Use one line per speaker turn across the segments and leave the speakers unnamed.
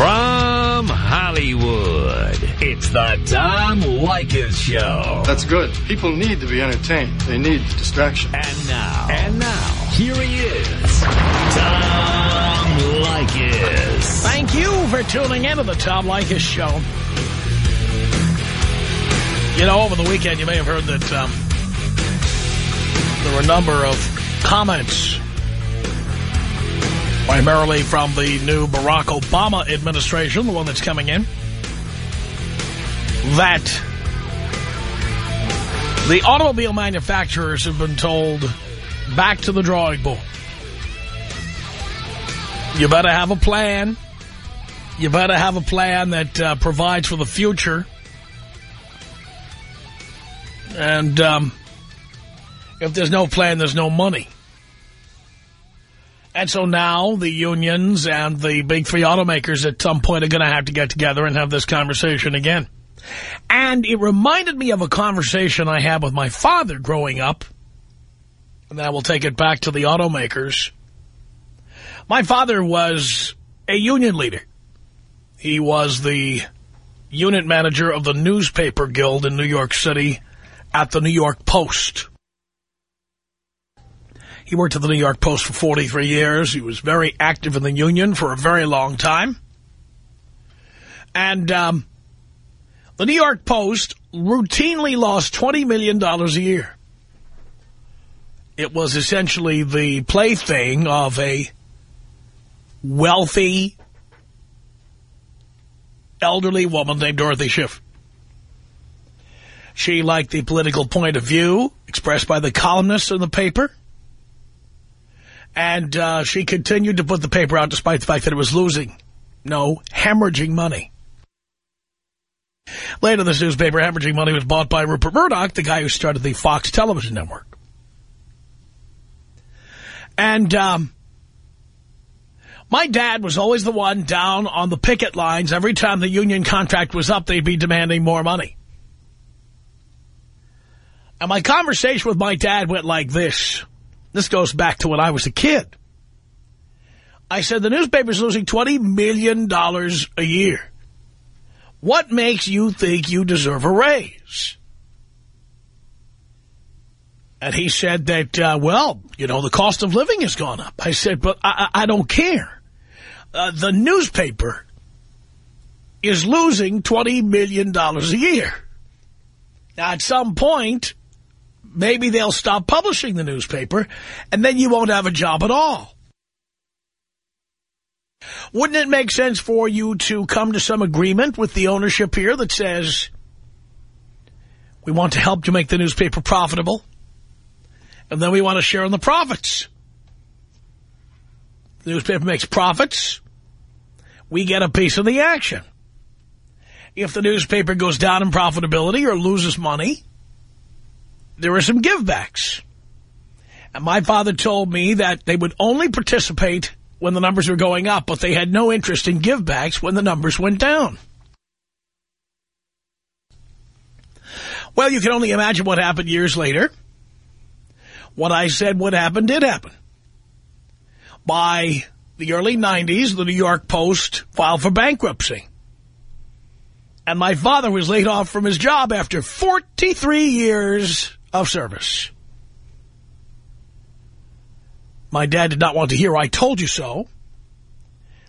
From Hollywood, it's the Tom Leykis Show.
That's good. People need to be entertained. They need distraction.
And now, and now, here he is, Tom Leykis.
Thank you for tuning in to the Tom Leykis Show. You know, over the weekend, you may have heard that um, there were a number of comments primarily from the new Barack Obama administration, the one that's coming in, that the automobile manufacturers have been told back to the drawing board. You better have a plan. You better have a plan that uh, provides for the future. And um, if there's no plan, there's no money. And so now the unions and the big three automakers at some point are going to have to get together and have this conversation again. And it reminded me of a conversation I had with my father growing up. And then I will take it back to the automakers. My father was a union leader. He was the unit manager of the newspaper guild in New York City at the New York Post. He worked at the New York Post for 43 years. He was very active in the union for a very long time. And um, the New York Post routinely lost $20 million a year. It was essentially the plaything of a wealthy, elderly woman named Dorothy Schiff. She liked the political point of view expressed by the columnists in the paper. And uh, she continued to put the paper out despite the fact that it was losing. No, hemorrhaging money. Later, this newspaper, hemorrhaging money, was bought by Rupert Murdoch, the guy who started the Fox television network. And um, my dad was always the one down on the picket lines. Every time the union contract was up, they'd be demanding more money. And my conversation with my dad went like this. This goes back to when I was a kid. I said, the newspaper's losing $20 million a year. What makes you think you deserve a raise? And he said that, uh, well, you know, the cost of living has gone up. I said, but I, I don't care. Uh, the newspaper is losing $20 million a year. Now, at some point, maybe they'll stop publishing the newspaper, and then you won't have a job at all. Wouldn't it make sense for you to come to some agreement with the ownership here that says, we want to help you make the newspaper profitable, and then we want to share in the profits. The newspaper makes profits, we get a piece of the action. If the newspaper goes down in profitability or loses money, there were some givebacks. And my father told me that they would only participate when the numbers were going up, but they had no interest in givebacks when the numbers went down. Well, you can only imagine what happened years later. What I said would happen did happen. By the early 90s, the New York Post filed for bankruptcy. And my father was laid off from his job after 43 years of service. My dad did not want to hear I told you so.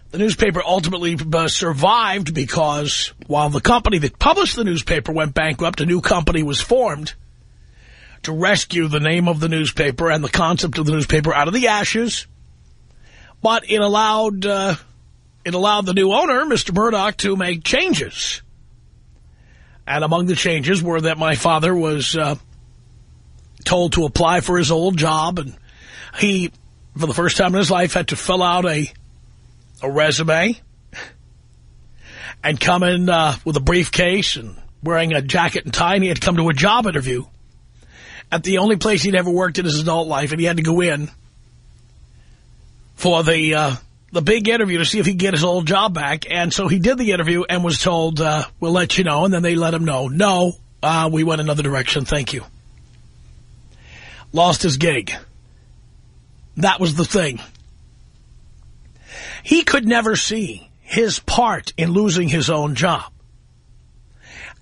The newspaper ultimately uh, survived because while the company that published the newspaper went bankrupt, a new company was formed to rescue the name of the newspaper and the concept of the newspaper out of the ashes. But it allowed uh, it allowed the new owner, Mr. Murdoch, to make changes. And among the changes were that my father was uh, told to apply for his old job, and he, for the first time in his life, had to fill out a a resume and come in uh, with a briefcase and wearing a jacket and tie, and he had to come to a job interview at the only place he'd ever worked in his adult life, and he had to go in for the uh, the big interview to see if he could get his old job back. And so he did the interview and was told, uh, we'll let you know. And then they let him know, no, uh, we went another direction. Thank you. Lost his gig. That was the thing. He could never see his part in losing his own job.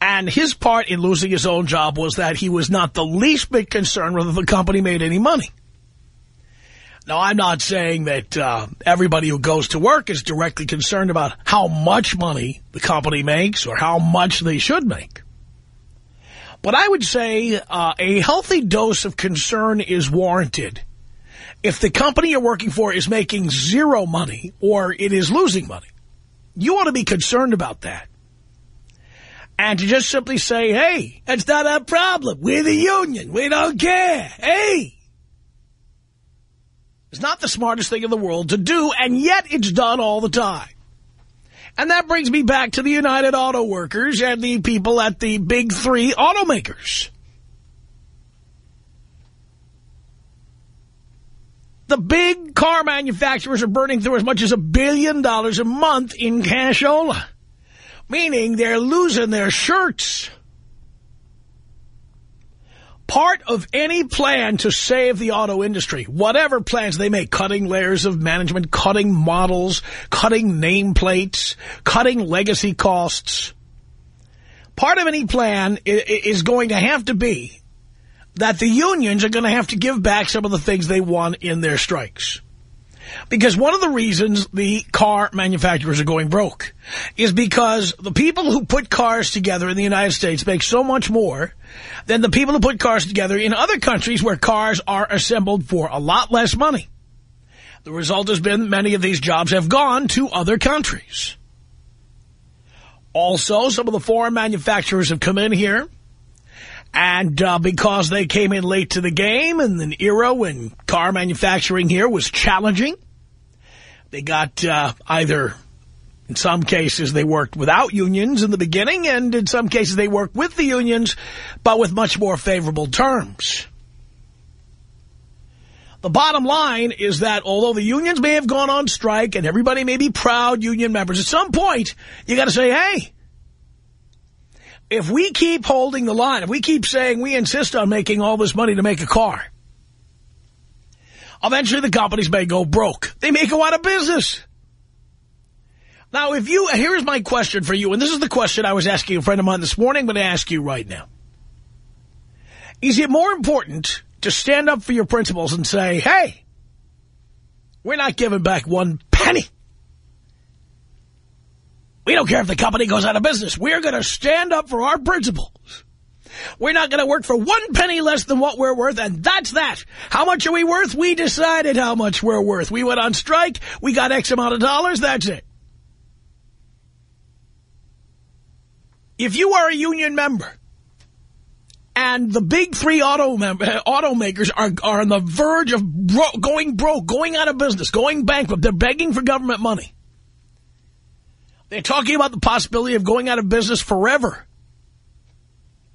And his part in losing his own job was that he was not the least bit concerned whether the company made any money. Now, I'm not saying that uh, everybody who goes to work is directly concerned about how much money the company makes or how much they should make. But I would say uh, a healthy dose of concern is warranted if the company you're working for is making zero money or it is losing money. You ought to be concerned about that. And to just simply say, hey, that's not our problem. We're the union. We don't care. Hey. It's not the smartest thing in the world to do, and yet it's done all the time. And that brings me back to the United Auto Workers and the people at the big three automakers. The big car manufacturers are burning through as much as a billion dollars a month in cashola meaning they're losing their shirts. Part of any plan to save the auto industry, whatever plans they make, cutting layers of management, cutting models, cutting nameplates, cutting legacy costs, part of any plan is going to have to be that the unions are going to have to give back some of the things they won in their strikes. Because one of the reasons the car manufacturers are going broke is because the people who put cars together in the United States make so much more than the people who put cars together in other countries where cars are assembled for a lot less money. The result has been many of these jobs have gone to other countries. Also, some of the foreign manufacturers have come in here and uh, because they came in late to the game in an era when car manufacturing here was challenging, they got uh, either, in some cases, they worked without unions in the beginning, and in some cases they worked with the unions, but with much more favorable terms. The bottom line is that although the unions may have gone on strike and everybody may be proud union members, at some point you got to say, hey, if we keep holding the line, if we keep saying we insist on making all this money to make a car, eventually the companies may go broke. They may go out of business. Now, if you, here's my question for you, and this is the question I was asking a friend of mine this morning, but I'm going to ask you right now. Is it more important to stand up for your principles and say, hey, we're not giving back one penny we don't care if the company goes out of business. We're going to stand up for our principles. We're not going to work for one penny less than what we're worth, and that's that. How much are we worth? We decided how much we're worth. We went on strike. We got X amount of dollars. That's it. If you are a union member and the big three auto uh, automakers are, are on the verge of bro going broke, going out of business, going bankrupt, they're begging for government money. They're talking about the possibility of going out of business forever.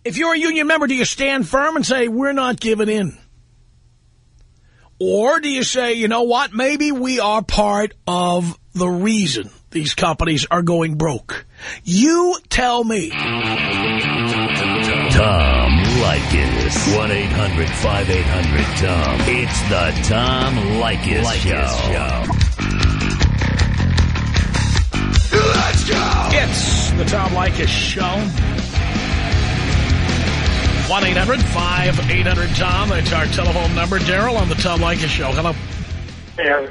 If you're a union member, do you stand firm and say, we're not giving in? Or do you say, you know what, maybe we are part of the reason these companies are going broke? You tell me. Tom
Leykis. 1-800-5800-TOM. It's the Tom Leykis, Leykis Show. Show.
Let's go! It's the Tom Leykis Show. 1-800-5800-TOM. That's our telephone number. Daryl on the Tom Leykis Show. Hello.
Yeah.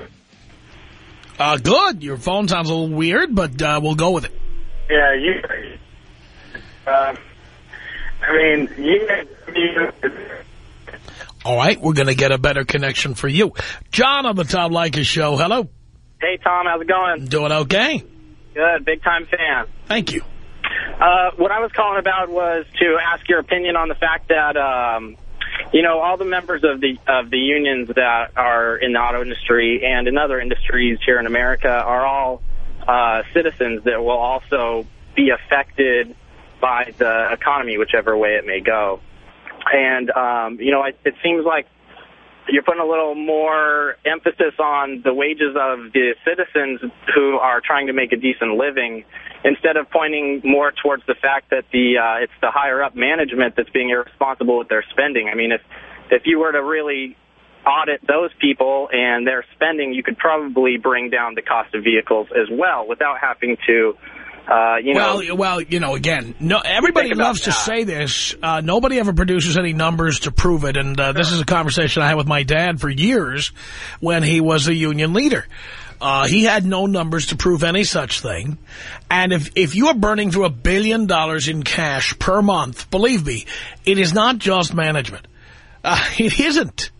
Uh, good. Your phone sounds a little weird, but uh, we'll go with it.
Yeah, you... Uh, I mean, you...
All right, we're going to get a better connection for you. John on the Tom Leykis Show. Hello.
Hey, Tom. How's it going?
Doing okay.
Good. Big time fan.
Thank you.
Uh, what I was calling about was to ask your opinion on the fact that, um, you know, all the members of the of the unions that are in the auto industry and in other industries here in America are all uh, citizens that will also be affected by the economy, whichever way it may go. And, um, you know, it, it seems like you're putting a little more emphasis on the wages of the citizens who are trying to make a decent living instead of pointing more towards the fact that the uh, it's the higher up management that's being irresponsible with their spending. I mean, if if you were to really audit those people and their spending, you could probably bring down the cost of vehicles as well without having to, uh, you
well,
know.
well, you know, again, no, everybody loves to say this. Uh, nobody ever produces any numbers to prove it. And uh, this is a conversation I had with my dad for years when he was a union leader. Uh, he had no numbers to prove any such thing. And if, if you are burning through a billion dollars in cash per month, believe me, it is not just management. Uh, it isn't.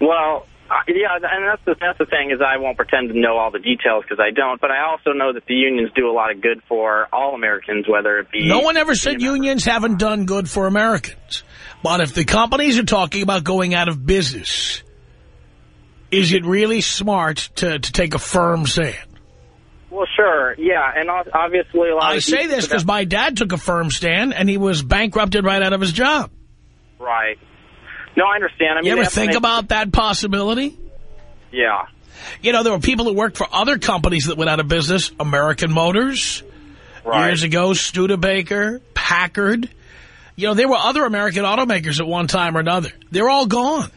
Well, Uh, yeah, and that's the that's the thing is I won't pretend to know all the details because I don't. But I also know that the unions do a lot of good for all Americans, whether it be
No one ever said unions haven't done good for Americans. But if the companies are talking about going out of business, is it really smart to, to take a firm stand?
Well, sure, yeah, and ob- obviously a lot.
I say this because my dad took a firm stand and he was bankrupted right out of his job.
right. No, I understand. I mean,
You ever think about that possibility?
Yeah.
You know, there were people who worked for other companies that went out of business. American Motors,
Right.
years ago, Studebaker, Packard. You know, there were other American automakers at one time or another. They're all gone.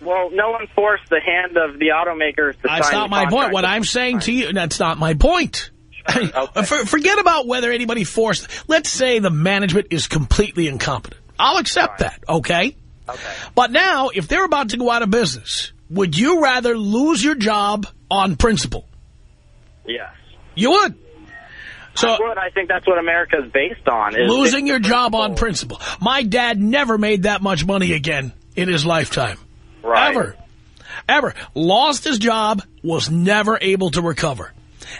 Well, no one forced the hand of the automakers to
That's
sign
not my point. What I'm saying to you, that's not my point.
Okay.
For, forget about whether anybody forced. Let's say the management is completely incompetent. I'll accept
Right.
that, okay?
Okay.
But now, if they're about to go out of business, would you rather lose your job on principle?
Yes.
You would. So
I would. I think that's what America is based on. Is
losing your job on
principle.
principle. My dad never made that much money again in his lifetime.
Right.
Ever. Ever. Lost his job, was never able to recover.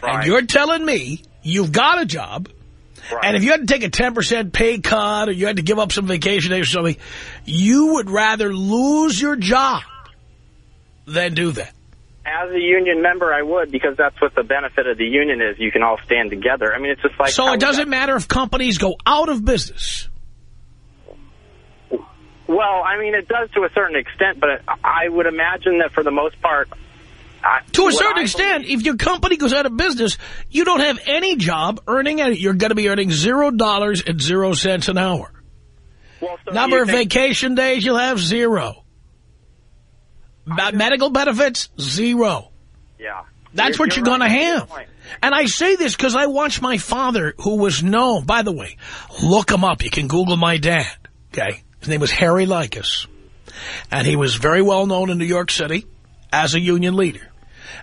Right.
And you're telling me you've got a job,
Right.
and if you had to take a 10% pay cut or you had to give up some vacation days or something, you would rather lose your job than do that.
As a union member, I would because that's what the benefit of the union is. You can all stand together. I mean, it's just like
So it doesn't matter if companies go out of business.
Well, I mean, it does to a certain extent, but I would imagine that for the most part, I,
To a certain
I
extent,
believe-
if your company goes out of business, you don't have any job earning any. You're going to be earning zero dollars and zero cents an hour.
well, so
Number of vacation days, you'll have zero. Ba- medical benefits, zero.
Yeah,
That's what you're
right.
going to
That's a good
have. And I say this because I watched my father, who was known, by the way, look him up. You can Google my dad, okay? His name was Harry Leykis. And he was very well known in New York City as a union leader.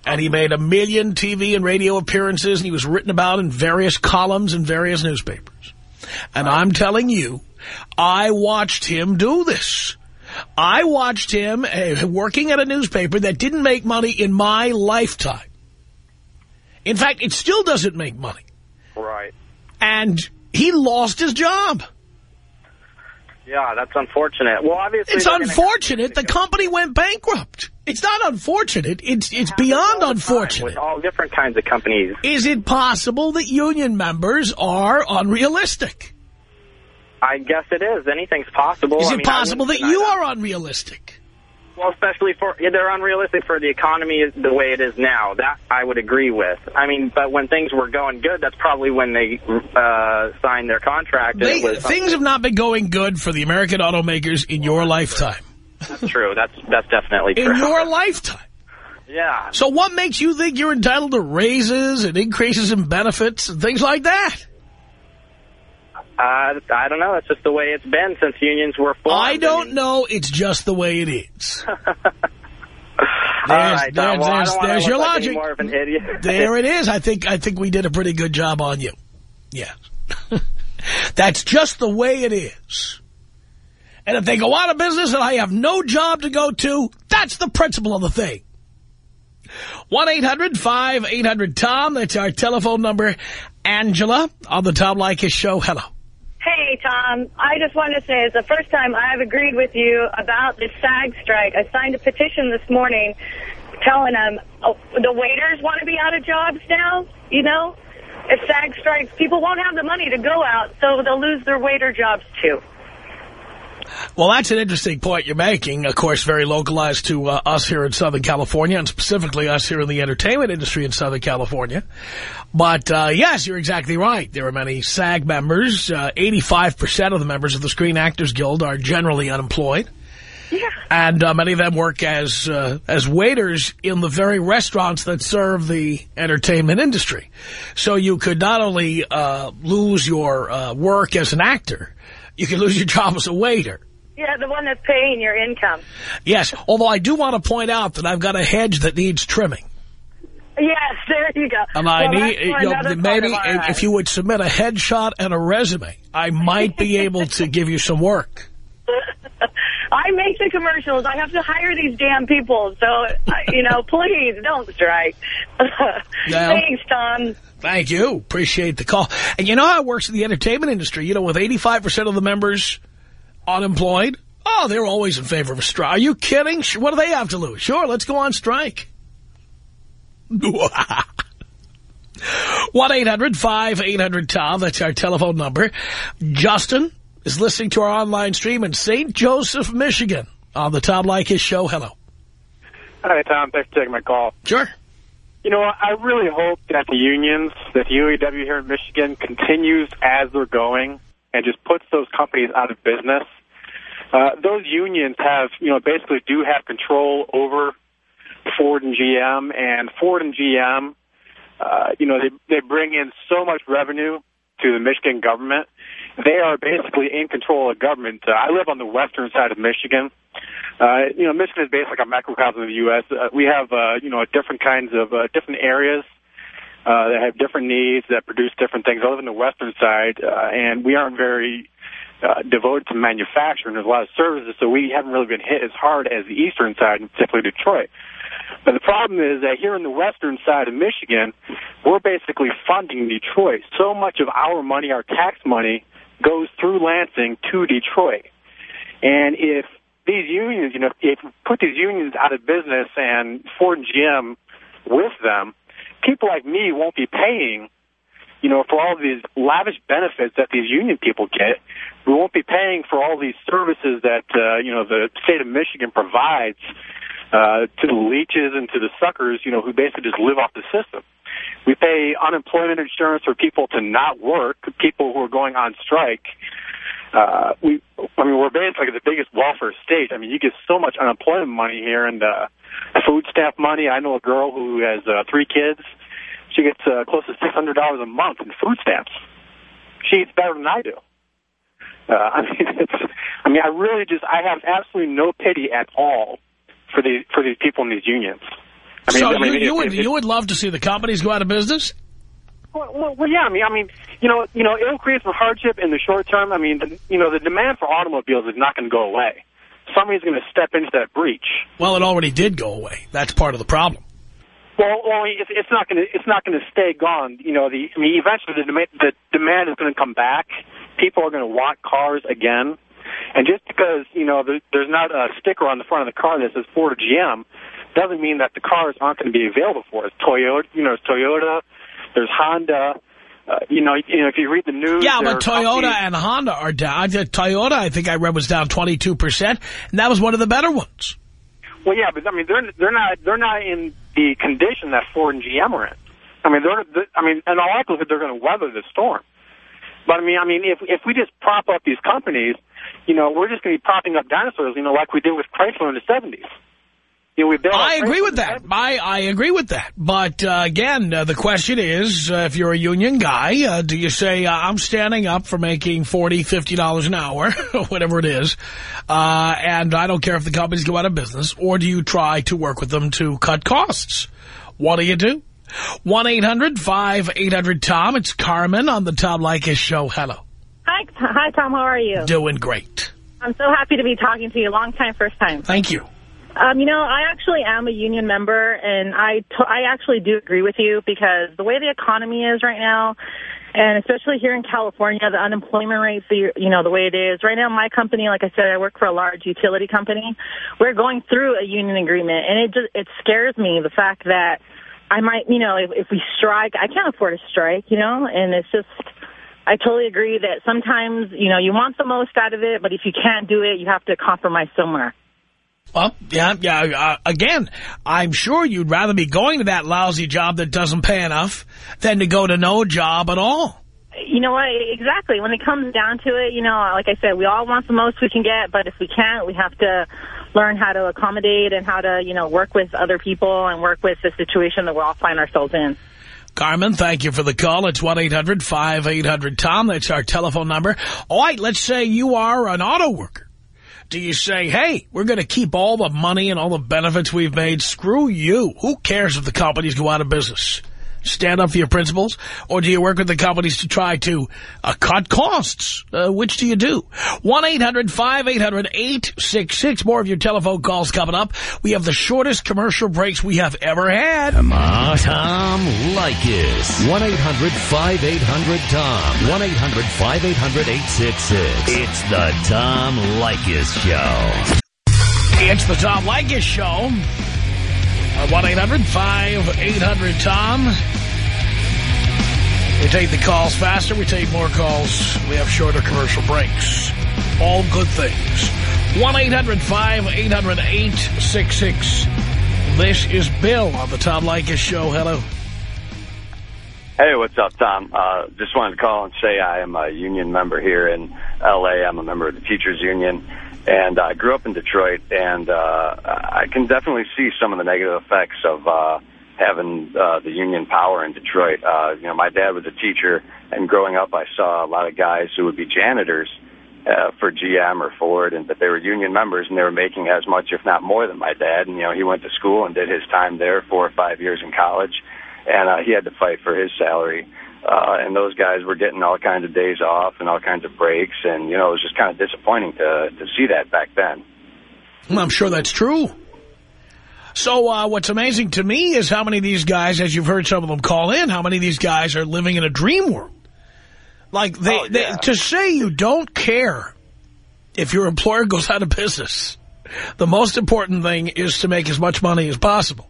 And he made a million TV and radio appearances, and he was written about in various columns in various newspapers. And I'm telling you, I watched him do this. I watched him uh, working at a newspaper that didn't make money in my lifetime. In fact, it still doesn't make money.
Right.
And he lost his job.
Yeah, that's unfortunate. Well, obviously,
It's unfortunate the company went bankrupt. It's not unfortunate. It's it's beyond unfortunate.
with all different kinds of companies.
Is it possible that union members are unrealistic?
I guess it is. Anything's possible.
Is
I
it
mean,
possible that you are unrealistic?
Well, especially for they're unrealistic for the economy the way it is now. That I would agree with. I mean, but when things were going good, that's probably when they uh, signed their contract.
They, things have not been going good for the American automakers in your lifetime.
That's true. That's that's definitely true.
In your lifetime.
yeah.
So what makes you think you're entitled to raises and increases in benefits and things like that?
Uh, I don't know. That's just the way it's been since unions were formed.
I don't know. It's just the way it is. There's-
right,
there's-
well,
there's- there's your
like
logic.
More of an idiot.
There it is. I think I think we did a pretty good job on you. Yes. That's just the way it is. And if they go out of business and I have no job to go to, that's the principle of the thing. 1-800-5800-TOM. That's our telephone number. Angela on the Tom Leykis show. Hello.
Hey, Tom. I just wanted to say it's the first time I've agreed with you about the SAG strike. I signed a petition this morning telling them oh, the waiters want to be out of jobs now, you know? If SAG strikes, people won't have the money to go out, so they'll lose their waiter jobs, too.
Well, that's an interesting point you're making. Of course, very localized to uh, us here in Southern California, and specifically us here in the entertainment industry in Southern California. But, uh, yes, you're exactly right. There are many SAG members. Uh, 85% of the members of the Screen Actors Guild are generally unemployed.
Yeah.
And uh, many of them work as uh, as waiters in the very restaurants that serve the entertainment industry. So you could not only uh, lose your uh, work as an actor, you could lose your job as a waiter.
Yeah, the one that's paying your income.
Yes, although I do want to point out that I've got a hedge that needs trimming.
Yes, there you go.
And I
Well,
need, you know, maybe if you would submit a headshot and a resume, I might be able to give you some work.
I make the commercials. I have to hire these damn people. So, you know, please don't strike.
Yeah.
Thanks, Tom.
Thank you. Appreciate the call. And you know how it works in the entertainment industry? You know, with 85% of the members unemployed, oh, they're always in favor of a strike. Are you kidding? What do they have to lose? Sure, let's go on strike. 1-800-5800-TOM. That's our telephone number. Justin is listening to our online stream in St. Joseph, Michigan on the Tom Leykis show. Hello.
Hi, Tom. Thanks for taking my call.
Sure.
You know, I really hope that the unions, that the UAW here in Michigan continues as they're going and just puts those companies out of business. Uh, those unions have, you know, basically do have control over Ford and GM, and Ford and GM, uh, you know, they, they bring in so much revenue to the Michigan government. They are basically in control of government. Uh, I live on the western side of Michigan. Uh, you know, Michigan is basically like a microcosm of the U.S. Uh, we have, uh, you know, different kinds of, uh, different areas uh, that have different needs, that produce different things. I live on the western side, uh, and we aren't very uh, devoted to manufacturing. There's a lot of services, so we haven't really been hit as hard as the eastern side, particularly Detroit. But the problem is that here in the western side of Michigan, we're basically funding Detroit. So much of our money, our tax money, goes through Lansing to Detroit. And if these unions, you know, if you put these unions out of business and Ford and GM with them, people like me won't be paying, you know, for all these lavish benefits that these union people get. We won't be paying for all these services that, uh, you know, the state of Michigan provides uh, to the leeches and to the suckers, you know, who basically just live off the system. We pay unemployment insurance for people to not work, people who are going on strike. Uh, we, I mean, we're basically the biggest welfare state. I mean, you get so much unemployment money here and uh, food stamp money. I know a girl who has uh, three kids. She gets uh, close to six hundred dollars a month in food stamps. She eats better than I do. Uh, I mean, it's. I mean, I really just. I have absolutely no pity at all for these for these people in these unions. I mean,
so
I mean,
you, you
if-
would
if-
you would love to see the companies go out of business?
Well, well, well, yeah. I mean, I mean, you know, you know, it'll create some hardship in the short term. I mean, the, you know, the demand for automobiles is not going to go away. Somebody's going to step into that breach.
Well, it already did go away. That's part of the problem.
Well, well, it's, it's not going to it's not going to stay gone. You know, the I mean, eventually the demand the demand is going to come back. People are going to want cars again, and just because you know there, there's not a sticker on the front of the car that says Ford or GM, doesn't mean that the cars aren't going to be available for us. Toyota, you know, Toyota, there's Honda. Uh, you know, you know, if you read the news,
Yeah, but Toyota
companies-
and Honda are down. Toyota, I think I read, was down 22%, and that was one of the better ones.
Well, yeah, but I mean, they're they're not they're not in the condition that Ford and GM are in. I mean, they're, they're I mean, in all likelihood, they're going to weather the storm. But I mean, I mean, if if we just prop up these companies, you know, we're just going to be propping up dinosaurs, you know, like we did with Chrysler in the '70s. You know, we built.
I agree with
in
that. I, I agree with that. But, uh, again, uh, the question is, uh, if you're a union guy, uh, do you say, uh, I'm standing up for making $40, $50 an hour, whatever it is, uh, and I don't care if the companies go out of business, or do you try to work with them to cut costs? What do you do? 1-800-5800-TOM. It's Carmen on the Tom Leykis show. Hello.
Hi, hi, Tom. How are you?
Doing great.
I'm so happy to be talking to you. Long time, first time.
Thank you.
Um, you know, I actually am a union member, and I, I actually do agree with you because the way the economy is right now, and especially here in California, the unemployment rate, the, you know, the way it is. Right now, my company, like I said, I work for a large utility company. We're going through a union agreement, and it just, it scares me, the fact that I might, you know, if, if we strike, I can't afford a strike, you know, and it's just, I totally agree that sometimes, you know, you want the most out of it, but if you can't do it, you have to compromise somewhere.
Well, yeah, yeah. Uh, again, I'm sure you'd rather be going to that lousy job that doesn't pay enough than to go to no job at all.
You know what? Exactly. When it comes down to it, you know, like I said, we all want the most we can get, but if we can't, we have to learn how to accommodate and how to, you know, work with other people and work with the situation that we all find ourselves in.
Carmen, thank you for the call. It's 1-800-5800-TOM. That's our telephone number. All right, let's say you are an auto worker. Do you say, hey, we're going to keep all the money and all the benefits we've made? Screw you. Who cares if the companies go out of business? Stand up for your principles? Or do you work with the companies to try to uh, cut costs? Uh, which do you do? 1-800-5800-866. More of your telephone calls coming up. We have the shortest commercial breaks we have ever had.
Come on, Tom Leykis. 1-800-5800-TOM. 1-800-5800-866. It's the Tom Leykis Show.
It's the Tom Leykis Show. 1-800-5800-TOM. We take the calls faster. We take more calls. We have shorter commercial breaks. All good things. 1-800-5800-866. This is Bill on the Tom Leykis Show. Hello.
Hey, what's up, Tom? Uh, just wanted to call and say I am a union member here in L.A. I'm a member of the Teachers Union. And I grew up in Detroit, and uh, I can definitely see some of the negative effects of uh, having uh, the union power in Detroit. Uh, you know, my dad was a teacher, and growing up, I saw a lot of guys who would be janitors uh, for GM or Ford, and but they were union members, and they were making as much, if not more, than my dad. And you know, he went to school and did his time there, four or five years in college, and uh, he had to fight for his salary uh, and those guys were getting all kinds of days off and all kinds of breaks, and you know it was just kind of disappointing to to see that back then.
Well, I'm sure that's true. So uh, what's amazing to me is how many of these guys, as you've heard some of them call in, how many of these guys are living in a dream world. Like, they,
oh, yeah.
they to say you don't care if your employer goes out of business, the most important thing is to make as much money as possible.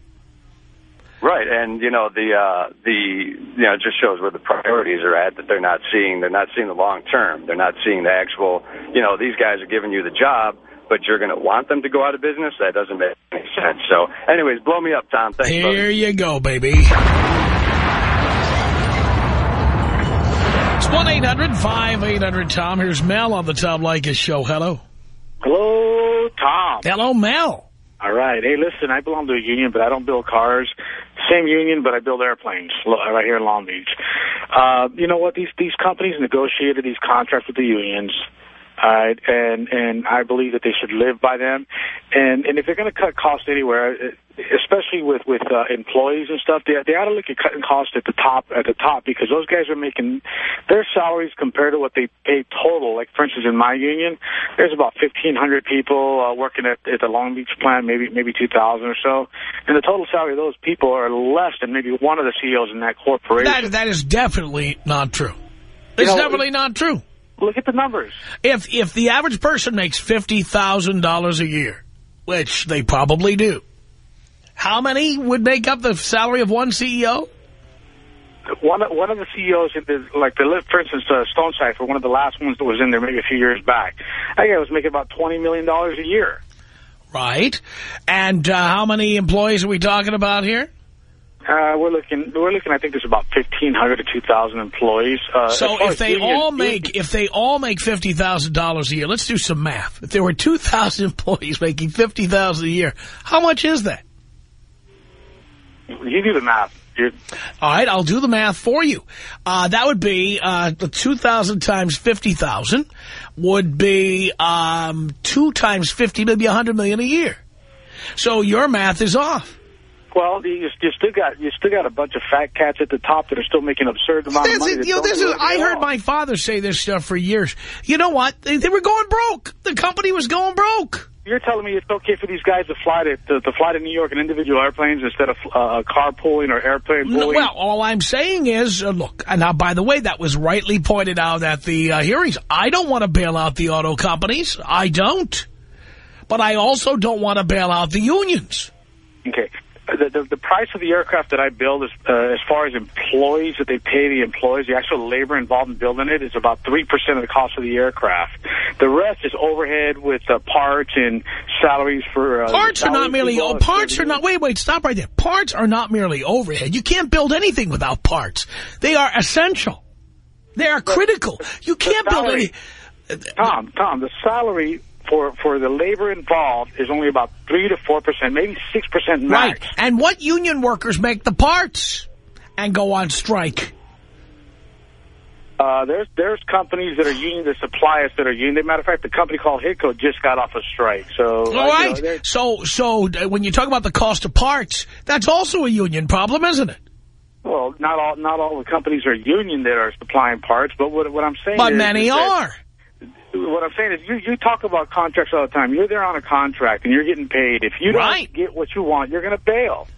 Right, and you know the uh, the you know it just shows where the priorities are at that they're not seeing they're not seeing the long term they're not seeing the actual you know these guys are giving you the job but you're going to want them to go out of business that doesn't make any sense so anyways blow me up Tom thanks
Here
brother.
you go baby. It's one eight hundred five eight hundred Tom. Here's Mel on the Tom Leykis show. Hello.
Hello, Tom.
Hello, Mel.
All right. Hey, listen, I belong to a union, but I don't build cars. Same union, but I build airplanes right here in Long Beach. Uh, you know what? These these companies negotiated these contracts with the unions. Uh, and and I believe that they should live by them. And and if they're going to cut costs anywhere, especially with with uh, employees and stuff, they they ought to look at cutting costs at the top at the top because those guys are making their salaries compared to what they pay total. Like for instance, in my union, there's about 1,500 people uh, working at, at the Long Beach plant, maybe maybe 2,000 or so, and the total salary of those people are less than maybe one of the CEOs in that corporation.
That that is definitely not true. It's
You know,
definitely not true.
Look at the numbers.
If if the average person makes $50,000 a year, which they probably do, how many would make up the salary of one CEO?
One of, one of the CEOs, in the, like the for instance, uh, Stone Cipher, one of the last ones that was in there maybe a few years back, that guy was making about $20 million a year.
Right. And uh, how many employees are we talking about here?
Uh, we're looking, we're looking. I think there's about 1,500 to 2,000 employees. Uh,
So if they
union-
all make if they all make fifty thousand dollars a year, let's do some math. If there were two thousand employees making fifty thousand a year, how much is that?
you do the math. Dude.
All right, I'll do the math for you. Uh, that would be uh, the two thousand times fifty thousand would be um, two times fifty, maybe a hundred million a year. So your math is off.
Well, you, you still got you still got a bunch of fat cats at the top that are still making absurd amount of money.
is- you know, this is, I heard
all.
my father say this stuff for years. You know what? They, they were going broke. The company was going broke.
You're telling me it's okay for these guys to fly to to, to fly to New York in individual airplanes instead of uh, carpooling or airplane
No, well, all I'm saying is, uh, look, and now, by the way, that was rightly pointed out at the uh, hearings. I don't want to bail out the auto companies. I don't. But I also don't want to bail out the unions.
Okay. The, the, the price of the aircraft that I build, is, uh, as far as employees that they pay the employees, the actual labor involved in building it is about 3% of the cost of the aircraft. The rest is overhead with uh, parts and salaries for... Uh,
Parts are not merely, oh, parts are not, wait, wait, stop right there. Parts are not merely overhead. You can't build anything without parts. They are essential. They are critical. You can't build any...
Tom, Tom, the salary for for the labor involved is only about three to four percent, maybe six percent max.
Right. And what union workers make the parts and go on strike?
Uh, there's there's companies that are union that supply us that are union. As a matter of fact, the company called Hitco just got off a strike. So,
All
uh, you know,
so, so uh, when you talk about the cost of parts, that's also a union problem, isn't it?
well, not all not all the companies are union that are supplying parts, but what what I'm saying
But
is,
many
is that- What I'm saying is, you you talk about contracts all the time. You're there on a contract and you're getting paid. If you
Right.
don't get what you want, you're going to bail.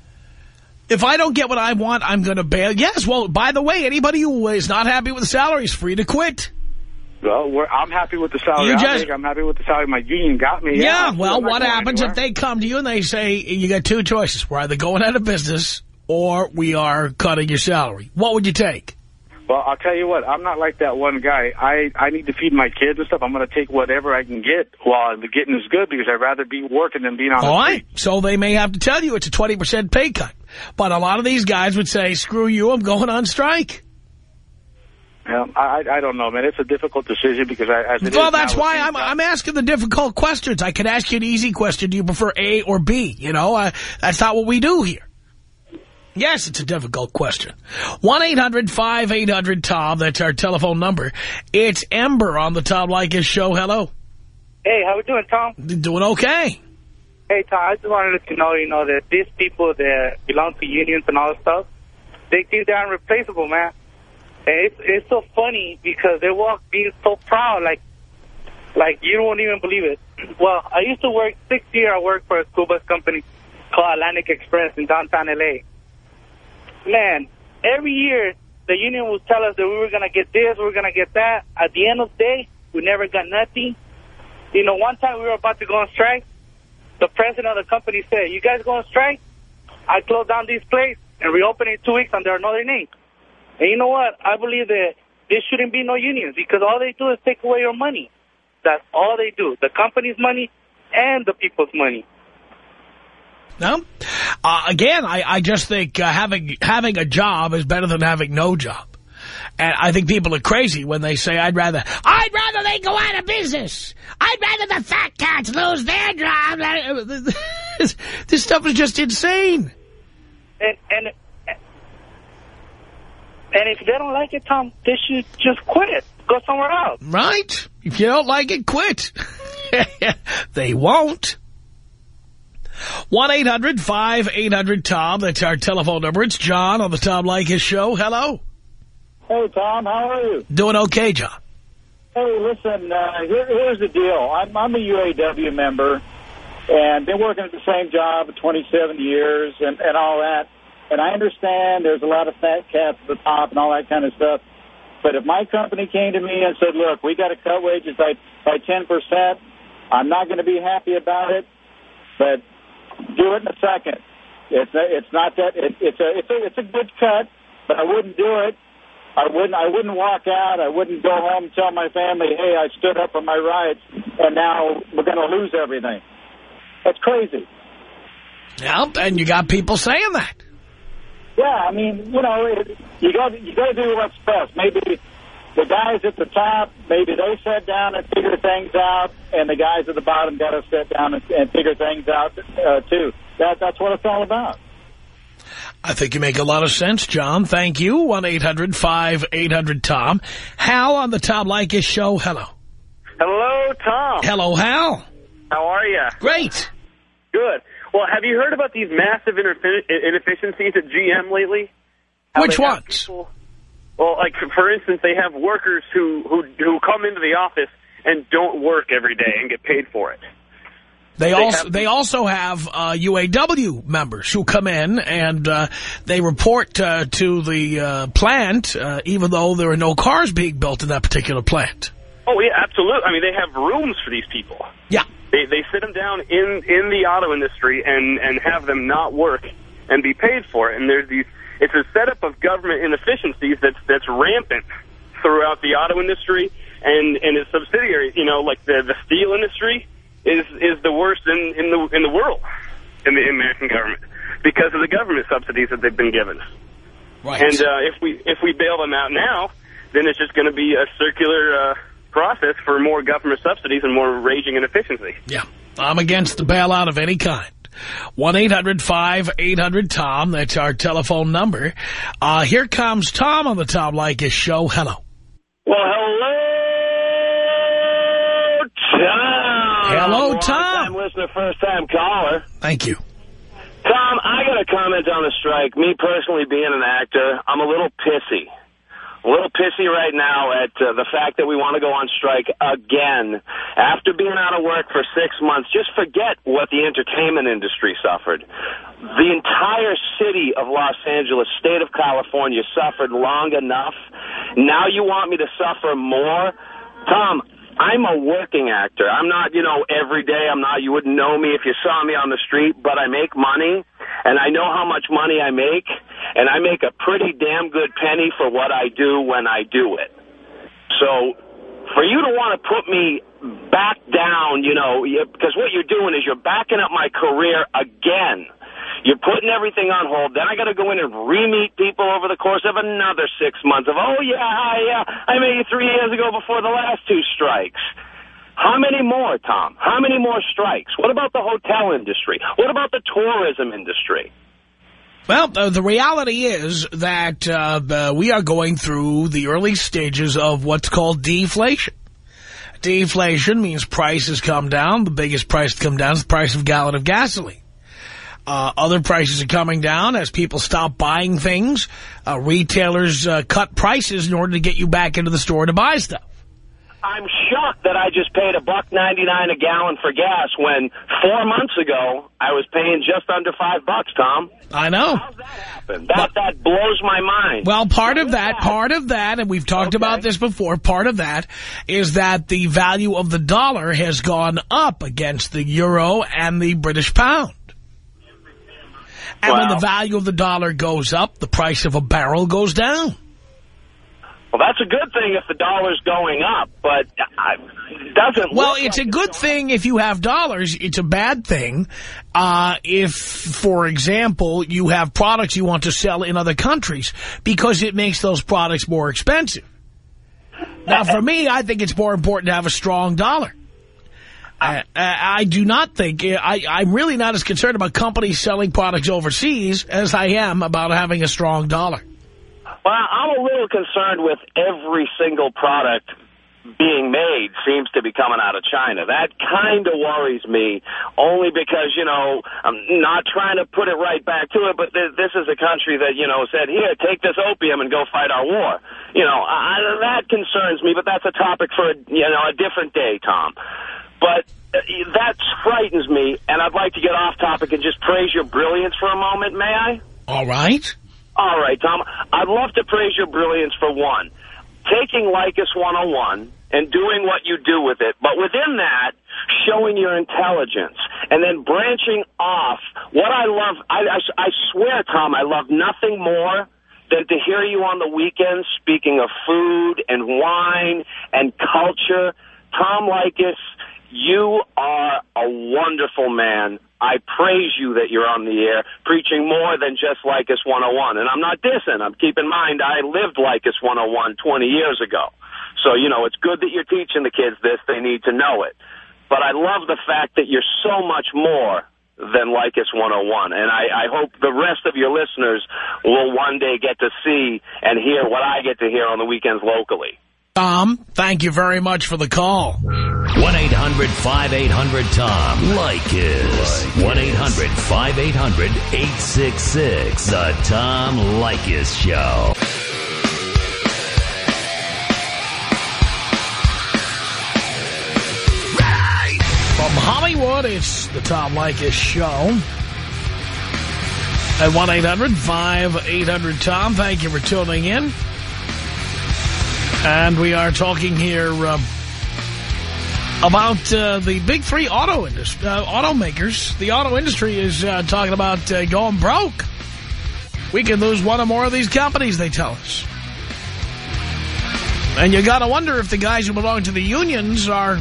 If I don't get what I want, I'm going to bail. Yes, well, by the way, anybody who is not happy with the salary is free to quit.
Well, we're, I'm happy with the salary.
You just-.
I'm happy with the salary my union got me.
Yeah,
I'm
well, what happens
anywhere.
if they come to you and they say, you got two choices. We're either going out of business or we are cutting your salary. What would you take?
Well, I'll tell you what. I'm not like that one guy. I I need to feed my kids and stuff. I'm going to take whatever I can get while the getting is good because I'd rather be working than being on
All right. So they may have to tell you it's a 20% pay cut. But a lot of these guys would say, screw you, I'm going on strike.
Um, I I don't know, man. It's a difficult decision because I as it
well, that's
now,
why I'm, I'm asking the difficult questions. I could ask you an easy question. Do you prefer A or B? You know, uh, that's not what we do here. Yes, it's a difficult question. 1-800-5800-TOM. That's our telephone number. It's Ember on the Tom Leykis show. Hello.
Hey, how we doing, Tom?
Doing okay.
Hey, Tom, I just wanted to let you know, you know, that these people that belong to unions and all that stuff, they think they're unreplaceable, man. And it's it's so funny because they walk being so proud, like like you won't even believe it. Well, I used to work six years. I worked for a school bus company called Atlantic Express in downtown LA. Man, every year the union would tell us that we were gonna get this, we were gonna get that. At the end of the day, we never got nothing. You know, one time we were about to go on strike. The president of the company said, "You guys go on strike? I close down this place and reopen in two weeks under another name." And you know what? I believe that there shouldn't be no unions because all they do is take away your money. That's all they do. The company's money and the people's money.
No. Uh, again, I, I just think uh, having having a job is better than having no job. And I think people are crazy when they say, I'd rather, I'd rather they go out of business. I'd rather the fat cats lose their job. this, this stuff is just insane.
And and and if they don't like it, Tom, they should just quit. It. Go somewhere else.
Right? If you don't like it, quit. they won't. 1-800-5800-TOM. That's our telephone number. It's John on the Tom Leykis show. Hello.
Hey, Tom, how are you?
Doing okay, John.
Hey, listen, uh, here, here's the deal. I'm, I'm a UAW member and been working at the same job for 27 years and, and all that. And I understand there's a lot of fat cats at the top and all that kind of stuff. But if my company came to me and said, look, we got to cut wages by, by 10%, I'm not going to be happy about it, but do it in a second. It's, it's not that, it, it's, a, it's, a, it's a good cut, but I wouldn't do it. I wouldn't. I wouldn't walk out. I wouldn't go home and tell my family, "Hey, I stood up for my rights, and now we're going to lose everything." That's crazy.
Yeah, and you got people saying that.
Yeah, I mean, you know, it, you got you got to do what's best. Maybe the guys at the top, maybe they sat down and figured things out, and the guys at the bottom got to sit down and, and figure things out uh, too. That that's what it's all about.
I think you make a lot of sense, John. Thank you. 1-800-5800-TOM. Hal on the Tom Leykis show. Hello.
Hello, Tom.
Hello, Hal.
How are you?
Great.
Good. Well, have you heard about these massive inefficiencies at GM lately? How
Which ones?
people- well, like for instance, they have workers who who who come into the office and don't work every day and get paid for it.
They,
They
also
have-
they also have uh, UAW members who come in and uh, they report uh, to the uh, plant, uh, even though there are no cars being built in that particular plant.
Oh yeah, absolutely. I mean, they have rooms for these people.
Yeah.
They they sit them down in in the auto industry and and have them not work and be paid for it. And there's these. It's a setup of government inefficiencies that's that's rampant throughout the auto industry and and its subsidiaries. You know, like the the steel industry is is the worst in in the in the world in the American government because of the government subsidies that they've been given.
Right.
And uh, if we if we bail them out now, then it's just going to be a circular uh, process for more government subsidies and more raging inefficiency.
Yeah, I'm against the bailout of any kind. 1-800-5800-TOM. That's our telephone number. Uh, here comes Tom on the Tom Leykis show. Hello.
Well, hello, Tom.
Hello, Tom.
Long-time listener, first-time caller.
Thank you.
Tom, I got a comment on the strike. Me personally, being an actor, I'm a little pissy. A little pissy right now at uh, the fact that we want to go on strike again. After being out of work for six months, just forget what the entertainment industry suffered. The entire city of Los Angeles, state of California, suffered long enough. Now you want me to suffer more? Tom, I'm a working actor. I'm not, you know, every day. I'm not, you wouldn't know me if you saw me on the street, but I make money, and I know how much money I make, and I make a pretty damn good penny for what I do when I do it. So for you to want to put me back down, you know, because what you're doing is you're backing up my career again. You're putting everything on hold. Then I got to go in and re-meet people over the course of another six months of, oh, yeah, yeah, I met you three years ago before the last two strikes. How many more, Tom? How many more strikes? What about the hotel industry? What about the tourism industry?
Well, uh, the reality is that uh, uh, we are going through the early stages of what's called deflation. Deflation means prices come down. The biggest price to come down is the price of gallon of gasoline. Uh, other prices are coming down as people stop buying things. Uh, retailers cut prices in order to get you back into the store to buy stuff.
I'm shocked that I just paid a buck ninety nine a gallon for gas when four months ago I was paying just under five bucks. Tom,
I know.
How's that happen? That that blows my mind.
Well, part of that, part of that, and we've talked about this before, part of that is that the value of the dollar has gone up against the euro and the British pound. And when the value of the dollar goes up, the price of a barrel goes down.
Well, that's a good thing if the dollar's going up, but it doesn't.
Well, it's
like
a good thing if you have dollars. It's a bad thing uh, if, for example, you have products you want to sell in other countries because it makes those products more expensive. Now, for me, I think it's more important to have a strong dollar. I, I I do not think, I, I'm really not as concerned about companies selling products overseas as I am about having a strong dollar.
Well, I'm a little concerned with every single product being made seems to be coming out of China. That kind of worries me, only because, you know, I'm not trying to put it right back to it, but th this is a country that, you know, said, here, take this opium and go fight our war. You know, I, that concerns me, but that's a topic for, you know, a different day, Tom. But uh, that frightens me, and I'd like to get off topic and just praise your brilliance for a moment, may I?
All right.
All right, Tom. I'd love to praise your brilliance for one. Taking Leykis 101 and doing what you do with it, but within that, showing your intelligence and then branching off. What I love, I, I, I swear, Tom, I love nothing more than to hear you on the weekends speaking of food and wine and culture. Tom Leykis, you are a wonderful man. I praise you that you're on the air preaching more than just Leykis 101. And I'm not dissing. I'm keep in mind I lived Leykis 101 20 years ago. So, you know, it's good that you're teaching the kids this. They need to know it. But I love the fact that you're so much more than Leykis 101. And I, I hope the rest of your listeners will one day get to see and hear what I get to hear on the weekends locally.
Tom, thank you very much for the call.
1-800-5800-TOM. Leykis. 1-800-5800-866. The Tom Leykis Show.
From Hollywood, it's the Tom Leykis Show. At 1-800-5800-TOM. Thank you for tuning in. And we are talking here um, about uh, the big three auto industry, uh, automakers. The auto industry is uh, talking about uh, going broke. We can lose one or more of these companies, they tell us. And you got to wonder if the guys who belong to the unions are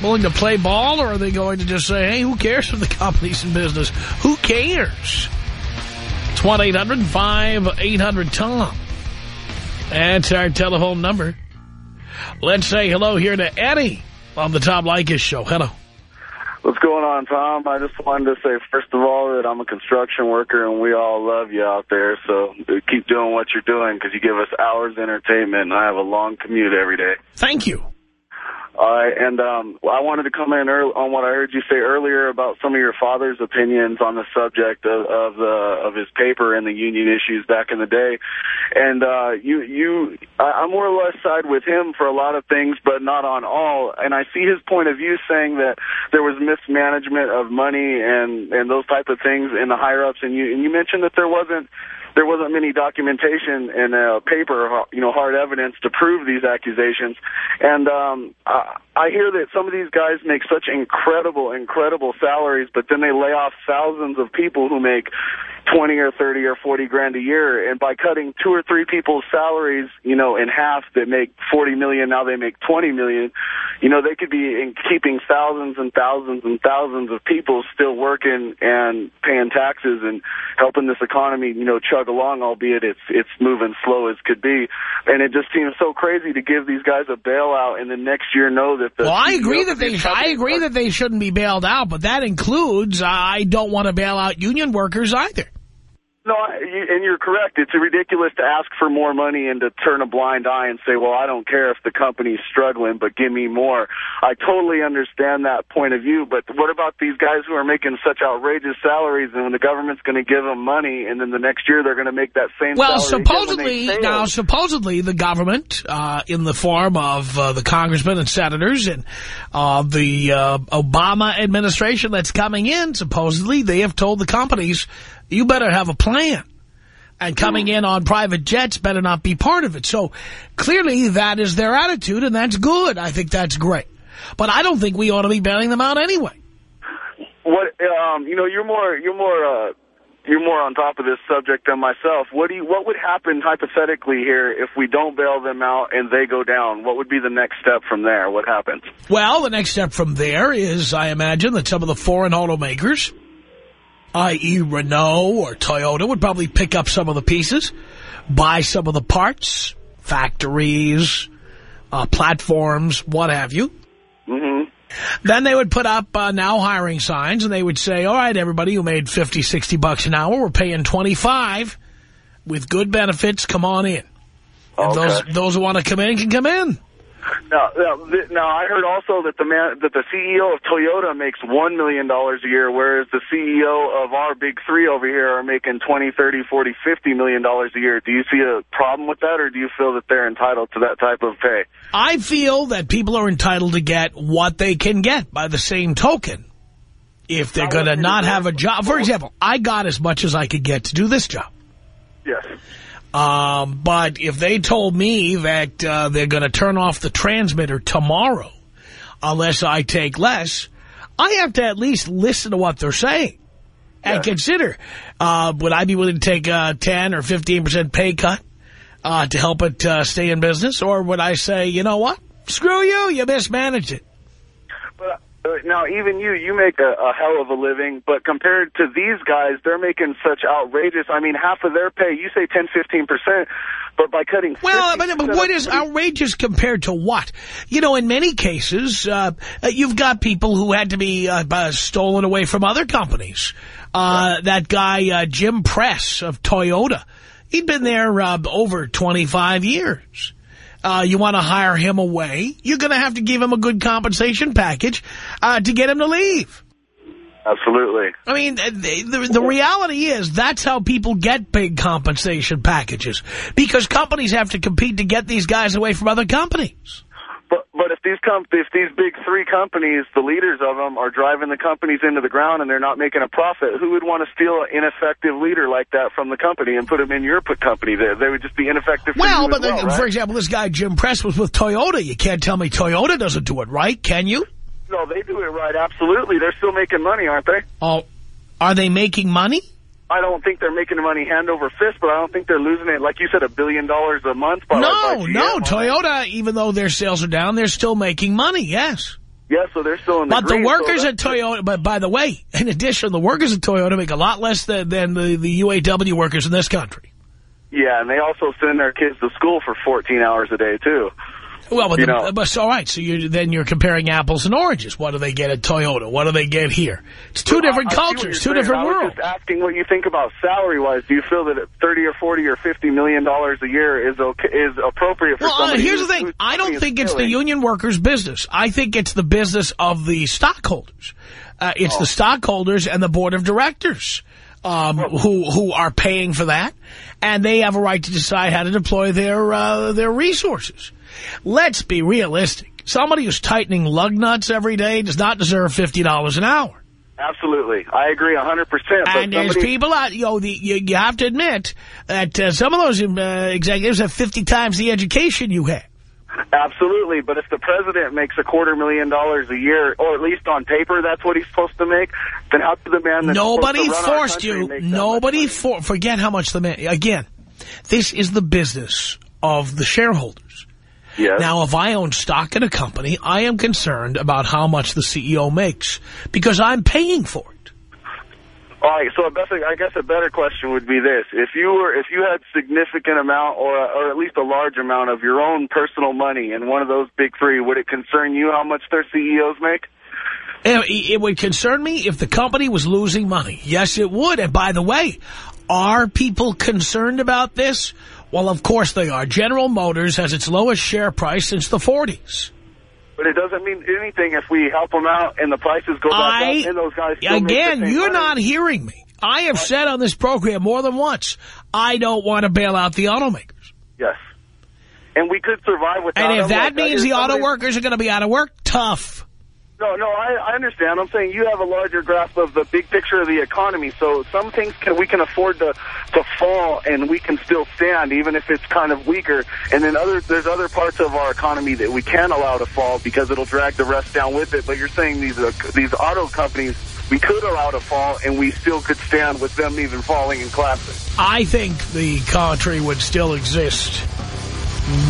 willing to play ball, or are they going to just say, hey, who cares if the company's in business? Who cares? It's 1-800-5800-TOM. That's our telephone number. Let's say hello here to Eddie on the Tom Leykis show. Hello.
What's going on, Tom? I just wanted to say, first of all, that I'm a construction worker and we all love you out there. So keep doing what you're doing because you give us hours of entertainment and I have a long commute every day.
Thank you.
All right, and um, I wanted to come in early on what I heard you say earlier about some of your father's opinions on the subject of, of the of his paper and the union issues back in the day. And uh, you, you, I, I'm more or less side with him for a lot of things, but not on all. And I see his point of view saying that there was mismanagement of money and and those type of things in the higher ups. And you and you mentioned that there wasn't there wasn't many documentation in uh, paper, you know, hard evidence to prove these accusations. And um, I, I hear that some of these guys make such incredible, incredible salaries, but then they lay off thousands of people who make 20 or 30 or 40 grand a year. And by cutting two or three people's salaries, you know, in half that make 40 million, now they make 20 million, you know, they could be in keeping thousands and thousands and thousands of people still working and paying taxes and helping this economy, you know, chug along, albeit it's, it's moving slow as could be. And it just seems so crazy to give these guys a bailout and then next year know that the...
Well, I agree that they, I agree that they shouldn't be bailed out, but that includes, I don't want to bail out union workers either.
No, and you're correct. It's ridiculous to ask for more money and to turn a blind eye and say, well, I don't care if the company's struggling, but give me more. I totally understand that point of view, but what about these guys who are making such outrageous salaries and when the government's going to give them money and then the next year they're going to make that same
well, supposedly, now, supposedly the government, uh, in the form of uh, the congressmen and senators and uh, the uh, Obama administration that's coming in, supposedly they have told the companies you better have a plan. And coming in on private jets better not be part of it. So clearly that is their attitude, and that's good. I think that's great. But I don't think we ought to be bailing them out anyway.
What um, you know, you're more you're more uh, you're more on top of this subject than myself. What do you, what would happen hypothetically here if we don't bail them out and they go down? What would be the next step from there? What happens?
Well, the next step from there is, I imagine, that some of the foreign automakers i.e. Renault or Toyota, would probably pick up some of the pieces, buy some of the parts, factories, uh, platforms, what have you.
Mm -hmm.
Then they would put up uh, now hiring signs, and they would say, all right, everybody who made 50, 60 bucks an hour, we're paying 25 with good benefits, come on in. And
Okay.
those, those who want to come in can come in.
Now, now, th- now, I heard also that the man, that the CEO of Toyota makes one million dollars a year, whereas the CEO of our big three over here are making twenty, thirty, forty, fifty million dollars a year. Do you see a problem with that, or do you feel that they're entitled to that type of pay?
I feel that people are entitled to get what they can get by the same token. If they're going to not have a job. For example, I got as much as I could get to do this job.
Yes.
Um, but if they told me that uh, they're going to turn off the transmitter tomorrow unless I take less, I have to at least listen to what they're saying and consider, uh, would I be willing to take a 10 or 15% pay cut uh, to help it uh, stay in business? Or would I say, you know what, screw you, you mismanaged it.
Now, even you, you make a, a hell of a living, but compared to these guys, they're making such outrageous. I mean, half of their pay, you say 10, 15 percent, but by cutting.
Well,
50%
but, but what is outrageous compared to what? You know, in many cases, uh, uh, you've got people who had to be uh, stolen away from other companies. Uh, That guy, uh, Jim Press of Toyota, he'd been there uh, over 25 years. Uh, you want to hire him away, you're going to have to give him a good compensation package uh, to get him to leave.
Absolutely.
I mean, the, the, the reality is that's how people get big compensation packages because companies have to compete to get these guys away from other companies.
But but if these com if these big three companies, the leaders of them, are driving the companies into the ground and they're not making a profit, who would want to steal an ineffective leader like that from the company and put him in your put company? There, they would just be ineffective. For
Well, but
well,
the,
right?
for example, this guy Jim Press was with Toyota. You can't tell me Toyota doesn't do it right, can you?
no, they do it right. Absolutely, they're still making money, aren't they?
Oh, are they making money?
I don't think they're making the money hand over fist, but I don't think they're losing it, like you said, a billion dollars a month. By,
no,
by
no. Toyota, even though their sales are down, they're still making money. Yes.
Yeah, so they're still in the
But the
green, so
workers
that-
at Toyota, but by the way, in addition, the workers at Toyota make a lot less than, than the, the UAW workers in this country.
Yeah, and they also send their kids to school for 14 hours a day, too.
Well, but,
you
the, but all right. So you then you're comparing apples and oranges. What do they get at Toyota? What do they get here? It's two different
I- I see what
cultures, two
saying.
different worlds.
just asking what you think about salary wise. Do you feel that at 30 or 40 or 50 million dollars a year is okay, is appropriate for
Well, uh,
somebody?
here's the thing. I don't think it's the union workers' business. I think it's the business of the stockholders. Uh, it's
Oh.
the stockholders and the board of directors um, who who are paying for that, and they have a right to decide how to deploy their uh, their resources. Let's be realistic. Somebody who's tightening lug nuts every day does not deserve fifty dollars an hour.
Absolutely, I agree 100. percent
And there's people out, you know, the, you, you have to admit that uh, some of those uh, executives have 50 times the education you have.
Absolutely, but if the president makes a quarter million dollars a year, or at least on paper, that's what he's supposed to make, then how could the man that's
Nobody
supposed to run our
forced you. Nobody for forget how much the man. Again, this is the business of the shareholders.
Yes.
Now, if I own stock in a company, I am concerned about how much the CEO makes because I'm paying for it.
All right, so I guess a better question would be this: if you were, if you had significant amount, or or at least a large amount of your own personal money in one of those big three, would it concern you how much their CEOs make?
It it would concern me if the company was losing money. Yes, it would. And by the way, are people concerned about this? Well, of course they are. General Motors has its lowest share price since the 40s.
But it doesn't mean anything if we help them out and the prices go back
I-
up and those guys
Again, you're
money.
not hearing me. I have said on this program more than once, I don't want to bail out the automakers.
Yes. And we could survive without
And if that means the auto workers are going to be out of work, tough.
No, no, I, I understand. I'm saying you have a larger grasp of the big picture of the economy. So some things can we can afford to to fall, and we can still stand, even if it's kind of weaker. And then other there's other parts of our economy that we can allow to fall because it'll drag the rest down with it. But you're saying these uh, these auto companies we could allow to fall, and we still could stand with them even falling and collapsing.
I think the country would still exist.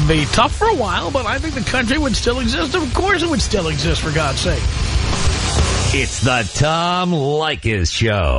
Be tough for a while, but I think the country would still exist. Of course it would still exist, for God's sake.
It's the Tom Leykis Show.